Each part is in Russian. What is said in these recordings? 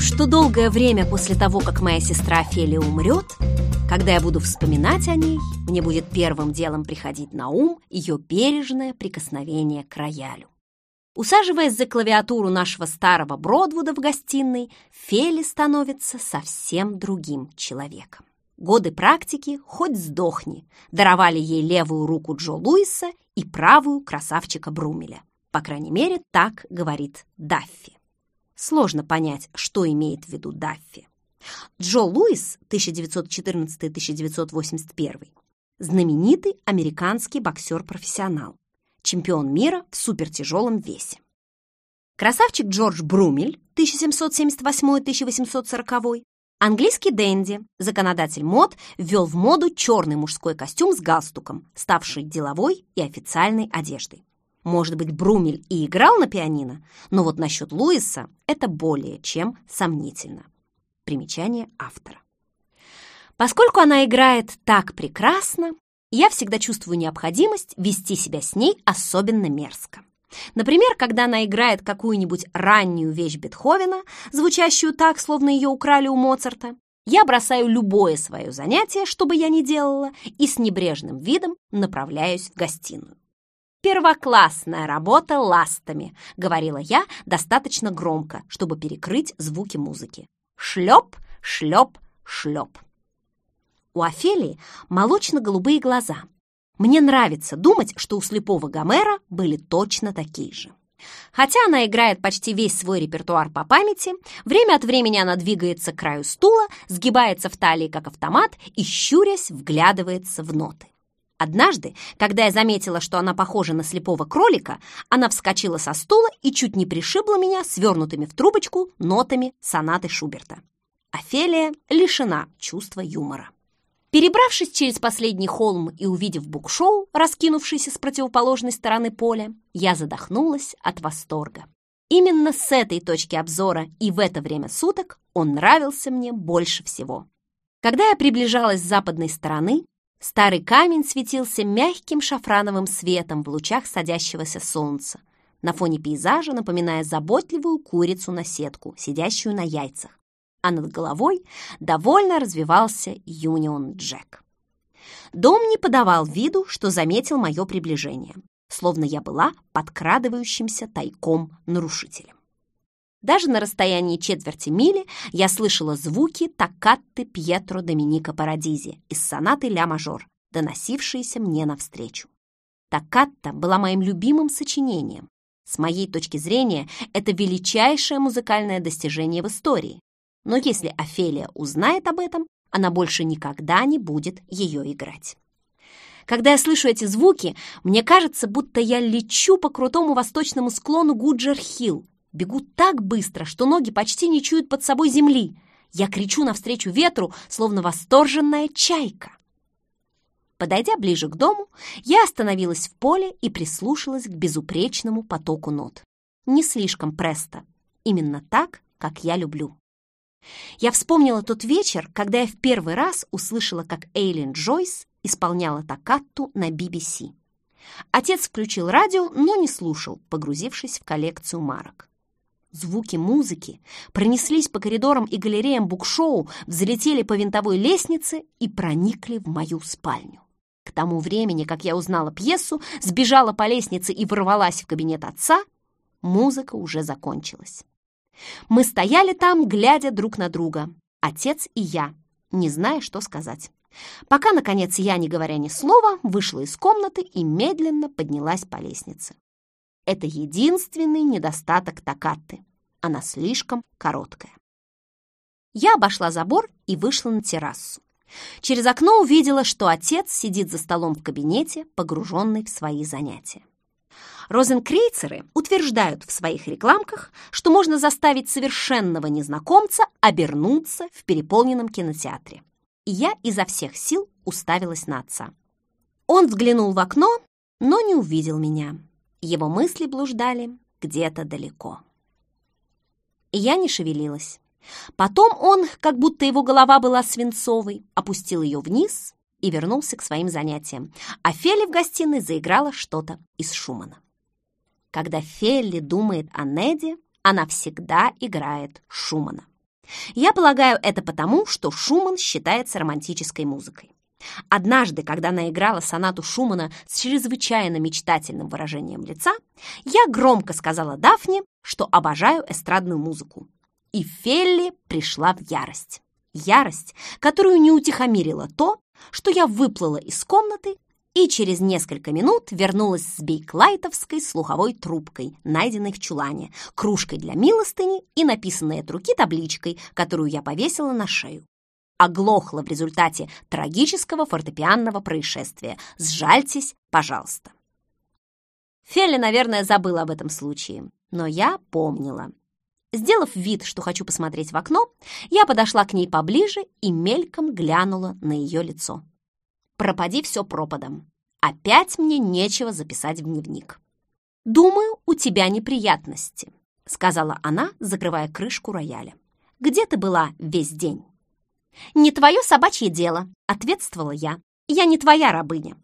что долгое время после того, как моя сестра Офелия умрет, когда я буду вспоминать о ней, мне будет первым делом приходить на ум ее бережное прикосновение к роялю. Усаживаясь за клавиатуру нашего старого Бродвуда в гостиной, Фели становится совсем другим человеком. Годы практики, хоть сдохни, даровали ей левую руку Джо Луиса и правую красавчика Брумеля. По крайней мере, так говорит Даффи. Сложно понять, что имеет в виду Даффи. Джо Луис, 1914-1981, знаменитый американский боксер-профессионал, чемпион мира в супертяжелом весе. Красавчик Джордж Брумель, 1778-1840, Английский Дэнди, законодатель мод, ввел в моду черный мужской костюм с галстуком, ставший деловой и официальной одеждой. Может быть, Брумель и играл на пианино, но вот насчет Луиса это более чем сомнительно. Примечание автора. Поскольку она играет так прекрасно, я всегда чувствую необходимость вести себя с ней особенно мерзко. Например, когда она играет какую-нибудь раннюю вещь Бетховена, звучащую так, словно ее украли у Моцарта, я бросаю любое свое занятие, что бы я ни делала, и с небрежным видом направляюсь в гостиную. «Первоклассная работа ластами», — говорила я достаточно громко, чтобы перекрыть звуки музыки. Шлеп, шлеп, шлеп. У Офелии молочно-голубые глаза, мне нравится думать, что у слепого Гомера были точно такие же. Хотя она играет почти весь свой репертуар по памяти, время от времени она двигается к краю стула, сгибается в талии, как автомат, и, щурясь, вглядывается в ноты. Однажды, когда я заметила, что она похожа на слепого кролика, она вскочила со стула и чуть не пришибла меня свернутыми в трубочку нотами сонаты Шуберта. Офелия лишена чувства юмора. Перебравшись через последний холм и увидев букшоу, раскинувшийся с противоположной стороны поля, я задохнулась от восторга. Именно с этой точки обзора и в это время суток он нравился мне больше всего. Когда я приближалась с западной стороны, старый камень светился мягким шафрановым светом в лучах садящегося солнца, на фоне пейзажа напоминая заботливую курицу на сетку, сидящую на яйцах а над головой довольно развивался Юнион Джек. Дом не подавал виду, что заметил мое приближение, словно я была подкрадывающимся тайком нарушителем. Даже на расстоянии четверти мили я слышала звуки токкатты Пьетро Доминика Парадизи из сонаты «Ля-мажор», доносившиеся мне навстречу. Токкатта была моим любимым сочинением. С моей точки зрения, это величайшее музыкальное достижение в истории, но если Офелия узнает об этом, она больше никогда не будет ее играть. Когда я слышу эти звуки, мне кажется, будто я лечу по крутому восточному склону Гуджер-Хилл. Бегу так быстро, что ноги почти не чуют под собой земли. Я кричу навстречу ветру, словно восторженная чайка. Подойдя ближе к дому, я остановилась в поле и прислушалась к безупречному потоку нот. Не слишком престо. Именно так, как я люблю. Я вспомнила тот вечер, когда я в первый раз услышала, как Эйлин Джойс исполняла токкатту на BBC. Отец включил радио, но не слушал, погрузившись в коллекцию марок. Звуки музыки пронеслись по коридорам и галереям букшоу, взлетели по винтовой лестнице и проникли в мою спальню. К тому времени, как я узнала пьесу, сбежала по лестнице и ворвалась в кабинет отца, музыка уже закончилась. Мы стояли там, глядя друг на друга, отец и я, не зная, что сказать. Пока, наконец, я, не говоря ни слова, вышла из комнаты и медленно поднялась по лестнице. Это единственный недостаток Такатты. Она слишком короткая. Я обошла забор и вышла на террасу. Через окно увидела, что отец сидит за столом в кабинете, погруженный в свои занятия. Розенкрейцеры утверждают в своих рекламках, что можно заставить совершенного незнакомца обернуться в переполненном кинотеатре. И я изо всех сил уставилась на отца. Он взглянул в окно, но не увидел меня. Его мысли блуждали где-то далеко. Я не шевелилась. Потом он, как будто его голова была свинцовой, опустил ее вниз и вернулся к своим занятиям. А Фели в гостиной заиграла что-то из Шумана. Когда Фелли думает о Неде, она всегда играет Шумана. Я полагаю, это потому, что Шуман считается романтической музыкой. Однажды, когда она играла сонату Шумана с чрезвычайно мечтательным выражением лица, я громко сказала Дафне, что обожаю эстрадную музыку. И Фелли пришла в ярость. Ярость, которую не утихомирило то, что я выплыла из комнаты и через несколько минут вернулась с бейклайтовской слуховой трубкой, найденной в чулане, кружкой для милостыни и написанной от руки табличкой, которую я повесила на шею. Оглохла в результате трагического фортепианного происшествия. Сжальтесь, пожалуйста. Фелли, наверное, забыла об этом случае, но я помнила. Сделав вид, что хочу посмотреть в окно, я подошла к ней поближе и мельком глянула на ее лицо. Пропади все пропадом. Опять мне нечего записать в дневник. «Думаю, у тебя неприятности», — сказала она, закрывая крышку рояля. «Где ты была весь день?» «Не твое собачье дело», — ответствовала я. «Я не твоя рабыня.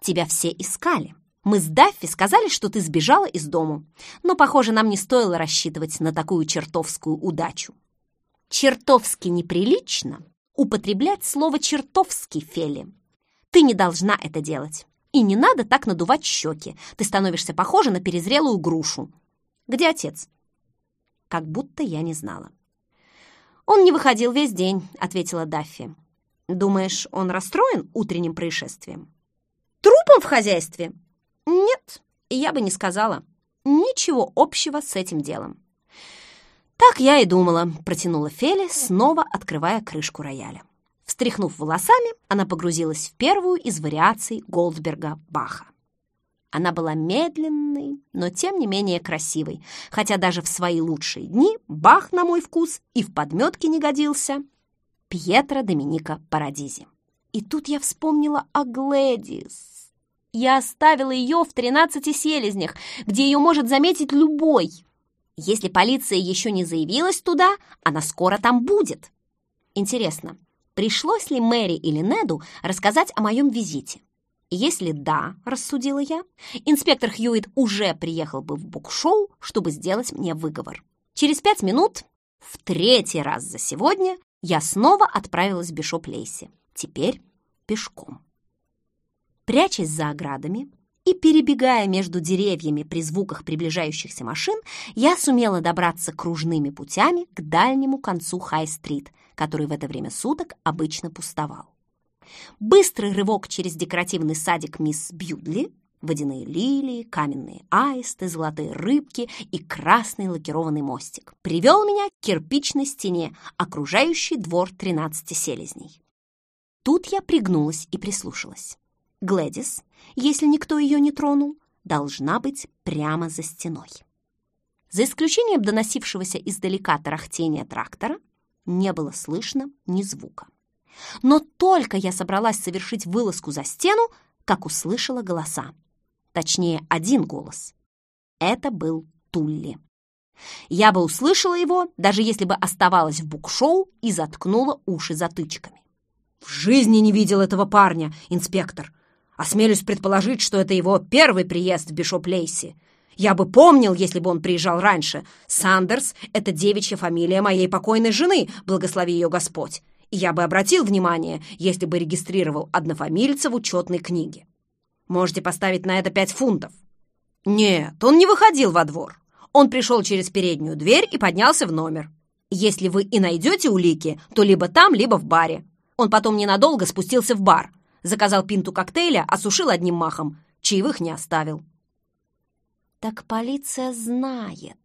Тебя все искали. Мы с Даффи сказали, что ты сбежала из дому, но, похоже, нам не стоило рассчитывать на такую чертовскую удачу. Чертовски неприлично употреблять слово «чертовски», Фели. Ты не должна это делать. И не надо так надувать щеки. Ты становишься похожа на перезрелую грушу. Где отец? Как будто я не знала. Он не выходил весь день, ответила Даффи. Думаешь, он расстроен утренним происшествием? Трупом в хозяйстве? Нет, я бы не сказала. Ничего общего с этим делом. Так я и думала, протянула Феля, снова открывая крышку рояля. Встряхнув волосами, она погрузилась в первую из вариаций Голдберга Баха. Она была медленной, но тем не менее красивой, хотя даже в свои лучшие дни Бах, на мой вкус, и в подметке не годился. Пьетро Доминика Парадизи. И тут я вспомнила о Глэдис. Я оставила ее в тринадцати селезнях, где ее может заметить любой. Если полиция еще не заявилась туда, она скоро там будет. Интересно, пришлось ли Мэри или Неду рассказать о моем визите? Если да, рассудила я, инспектор Хьюит уже приехал бы в букшоу, чтобы сделать мне выговор. Через пять минут, в третий раз за сегодня, я снова отправилась в Бишоп-Лейси. Теперь пешком. Прячась за оградами и перебегая между деревьями при звуках приближающихся машин, я сумела добраться кружными путями к дальнему концу Хай-стрит, который в это время суток обычно пустовал. Быстрый рывок через декоративный садик мисс Бьюдли, водяные лилии, каменные аисты, золотые рыбки и красный лакированный мостик привел меня к кирпичной стене, окружающей двор тринадцати селезней. Тут я пригнулась и прислушалась. Глэдис, если никто ее не тронул, должна быть прямо за стеной. За исключением доносившегося издалека тарахтения трактора, не было слышно ни звука. Но только я собралась совершить вылазку за стену, как услышала голоса. Точнее, один голос. Это был Тулли. Я бы услышала его, даже если бы оставалась в букшоу и заткнула уши затычками. «В жизни не видел этого парня, инспектор!» Осмелюсь предположить, что это его первый приезд в Бишоп-Лейси. Я бы помнил, если бы он приезжал раньше. Сандерс — это девичья фамилия моей покойной жены, благослови ее Господь. Я бы обратил внимание, если бы регистрировал однофамильца в учетной книге. Можете поставить на это пять фунтов. Нет, он не выходил во двор. Он пришел через переднюю дверь и поднялся в номер. Если вы и найдете улики, то либо там, либо в баре. Он потом ненадолго спустился в бар, Заказал пинту коктейля, осушил одним махом. Чаевых не оставил. Так полиция знает.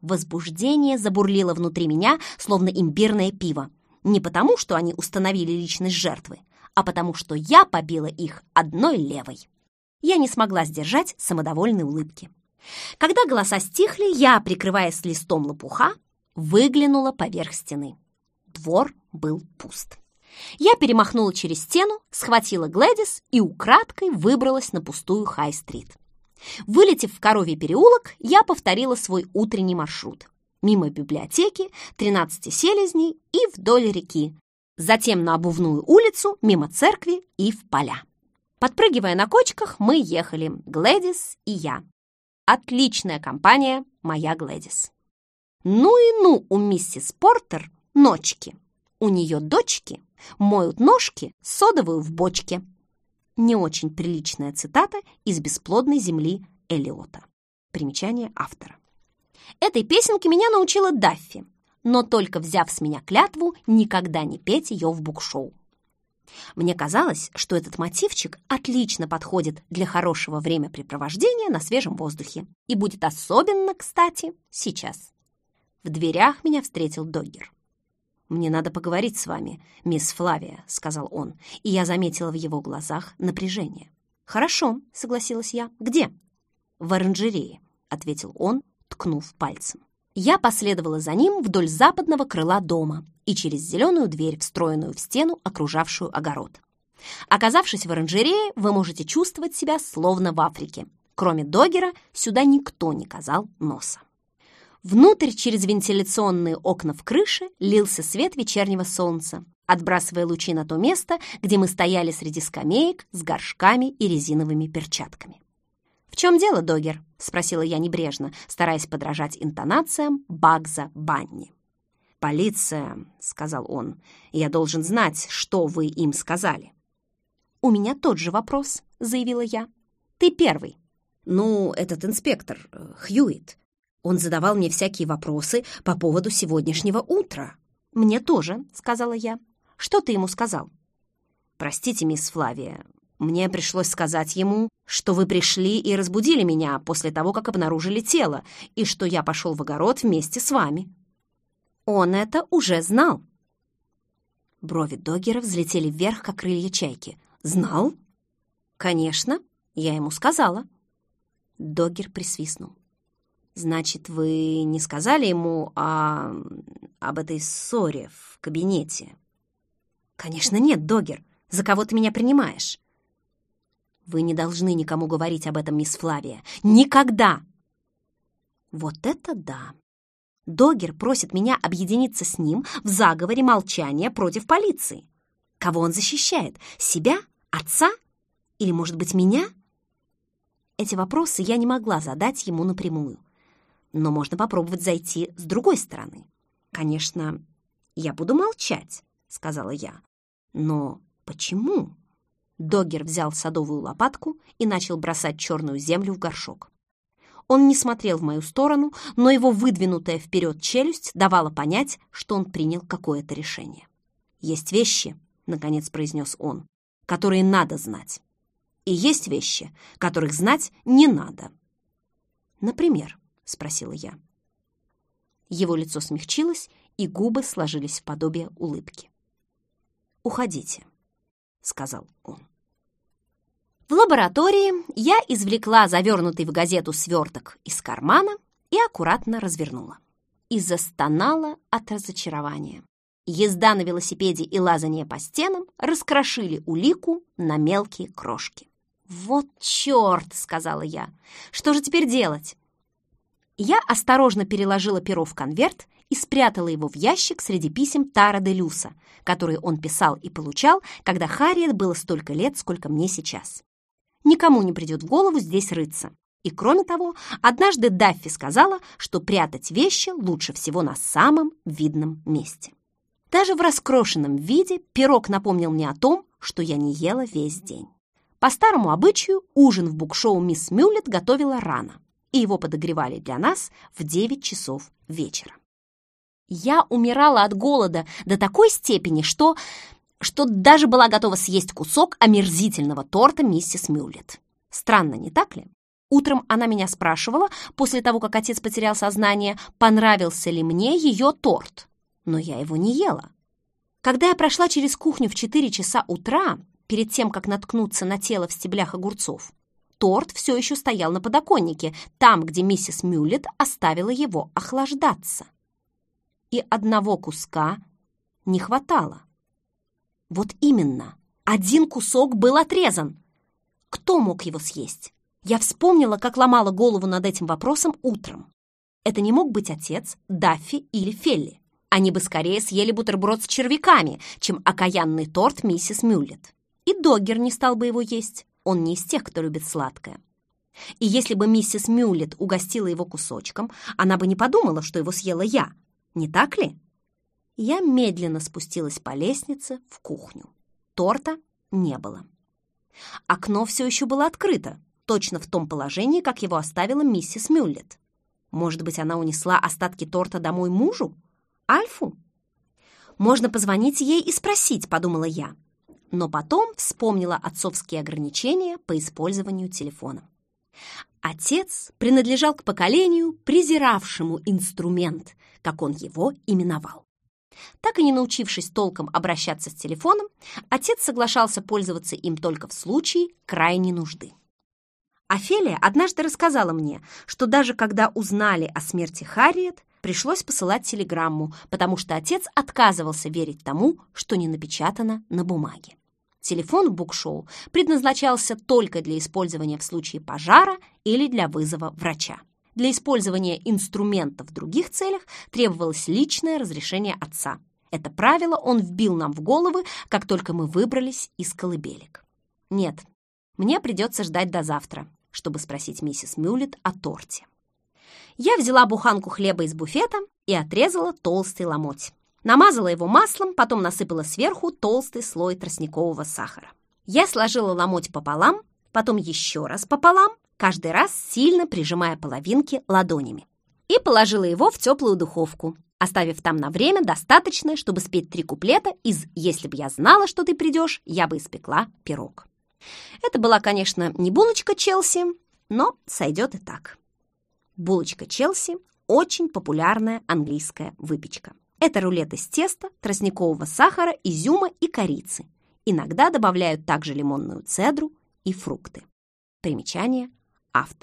Возбуждение забурлило внутри меня, словно имбирное пиво. Не потому, что они установили личность жертвы, а потому, что я побила их одной левой. Я не смогла сдержать самодовольной улыбки. Когда голоса стихли, я, прикрываясь листом лопуха, выглянула поверх стены. Двор был пуст. Я перемахнула через стену, схватила Глэдис и украдкой выбралась на пустую Хай-стрит. Вылетев в Коровий переулок, я повторила свой утренний маршрут. Мимо библиотеки, 13 селезней и вдоль реки. Затем на обувную улицу, мимо церкви и в поля. Подпрыгивая на кочках, мы ехали, Глэдис и я. Отличная компания, моя Глэдис. Ну и ну у миссис Портер ночки. У нее дочки моют ножки содовую в бочке. Не очень приличная цитата из «Бесплодной земли» Элиота. Примечание автора. Этой песенке меня научила Даффи, но только взяв с меня клятву никогда не петь ее в букшоу. Мне казалось, что этот мотивчик отлично подходит для хорошего времяпрепровождения на свежем воздухе и будет особенно кстати сейчас. В дверях меня встретил Доггер. «Мне надо поговорить с вами, мисс Флавия», — сказал он, и я заметила в его глазах напряжение. «Хорошо», — согласилась я. «Где?» «В оранжерее», — ответил он, ткнув пальцем. Я последовала за ним вдоль западного крыла дома и через зеленую дверь, встроенную в стену, окружавшую огород. Оказавшись в оранжерее, вы можете чувствовать себя словно в Африке. Кроме Догера, сюда никто не казал носа. Внутрь через вентиляционные окна в крыше лился свет вечернего солнца, отбрасывая лучи на то место, где мы стояли среди скамеек с горшками и резиновыми перчатками. «В чем дело, Догер?» — спросила я небрежно, стараясь подражать интонациям Багза Банни. «Полиция», — сказал он, — «я должен знать, что вы им сказали». «У меня тот же вопрос», — заявила я. «Ты первый». «Ну, этот инспектор, э, Хьюит, он задавал мне всякие вопросы по поводу сегодняшнего утра». «Мне тоже», — сказала я. «Что ты ему сказал?» «Простите, мисс Флавия, мне пришлось сказать ему, что вы пришли и разбудили меня после того, как обнаружили тело, и что я пошел в огород вместе с вами». Он это уже знал. Брови Догера взлетели вверх, как крылья чайки. «Знал?» «Конечно, я ему сказала». Догер присвистнул. «Значит, вы не сказали ему о... об этой ссоре в кабинете?» «Конечно нет, Догер. За кого ты меня принимаешь?» «Вы не должны никому говорить об этом, мисс Флавия. Никогда!» «Вот это да!» Догер просит меня объединиться с ним в заговоре молчания против полиции. Кого он защищает? Себя? Отца? Или, может быть, меня? Эти вопросы я не могла задать ему напрямую. Но можно попробовать зайти с другой стороны. Конечно, я буду молчать, сказала я. Но почему? Догер взял садовую лопатку и начал бросать черную землю в горшок. Он не смотрел в мою сторону, но его выдвинутая вперед челюсть давала понять, что он принял какое-то решение. «Есть вещи», — наконец произнес он, — «которые надо знать. И есть вещи, которых знать не надо». «Например?» — спросила я. Его лицо смягчилось, и губы сложились в подобие улыбки. «Уходите», — сказал он. В лаборатории я извлекла завернутый в газету сверток из кармана и аккуратно развернула. И застонала от разочарования. Езда на велосипеде и лазание по стенам раскрошили улику на мелкие крошки. «Вот черт!» — сказала я. «Что же теперь делать?» Я осторожно переложила перо в конверт и спрятала его в ящик среди писем Тара де Люса, которые он писал и получал, когда Харриет было столько лет, сколько мне сейчас. Никому не придет в голову здесь рыться. И кроме того, однажды Даффи сказала, что прятать вещи лучше всего на самом видном месте. Даже в раскрошенном виде пирог напомнил мне о том, что я не ела весь день. По старому обычаю ужин в букшоу мисс Мюллет готовила рано, и его подогревали для нас в 9 часов вечера. Я умирала от голода до такой степени, что что даже была готова съесть кусок омерзительного торта миссис Мюллет. Странно, не так ли? Утром она меня спрашивала, после того, как отец потерял сознание, понравился ли мне ее торт. Но я его не ела. Когда я прошла через кухню в 4 часа утра, перед тем, как наткнуться на тело в стеблях огурцов, торт все еще стоял на подоконнике, там, где миссис Мюллет оставила его охлаждаться. И одного куска не хватало. Вот именно, один кусок был отрезан. Кто мог его съесть? Я вспомнила, как ломала голову над этим вопросом утром. Это не мог быть отец, Даффи или Фелли. Они бы скорее съели бутерброд с червяками, чем окаянный торт миссис Мюллет. И Доггер не стал бы его есть. Он не из тех, кто любит сладкое. И если бы миссис Мюллет угостила его кусочком, она бы не подумала, что его съела я. Не так ли? Я медленно спустилась по лестнице в кухню. Торта не было. Окно все еще было открыто, точно в том положении, как его оставила миссис Мюллет. Может быть, она унесла остатки торта домой мужу? Альфу? Можно позвонить ей и спросить, подумала я. Но потом вспомнила отцовские ограничения по использованию телефона. Отец принадлежал к поколению, презиравшему инструмент, как он его именовал. Так и не научившись толком обращаться с телефоном, отец соглашался пользоваться им только в случае крайней нужды. Офелия однажды рассказала мне, что даже когда узнали о смерти Харриет, пришлось посылать телеграмму, потому что отец отказывался верить тому, что не напечатано на бумаге. Телефон в букшоу предназначался только для использования в случае пожара или для вызова врача. Для использования инструмента в других целях требовалось личное разрешение отца. Это правило он вбил нам в головы, как только мы выбрались из колыбелек. Нет, мне придется ждать до завтра, чтобы спросить миссис Мюллет о торте. Я взяла буханку хлеба из буфета и отрезала толстый ломоть. Намазала его маслом, потом насыпала сверху толстый слой тростникового сахара. Я сложила ломоть пополам, потом еще раз пополам, каждый раз сильно прижимая половинки ладонями. И положила его в теплую духовку, оставив там на время достаточное, чтобы спеть три куплета из «Если бы я знала, что ты придешь, я бы испекла пирог». Это была, конечно, не булочка Челси, но сойдет и так. Булочка Челси – очень популярная английская выпечка. Это рулет из теста, тростникового сахара, изюма и корицы. Иногда добавляют также лимонную цедру и фрукты. Примечание автора.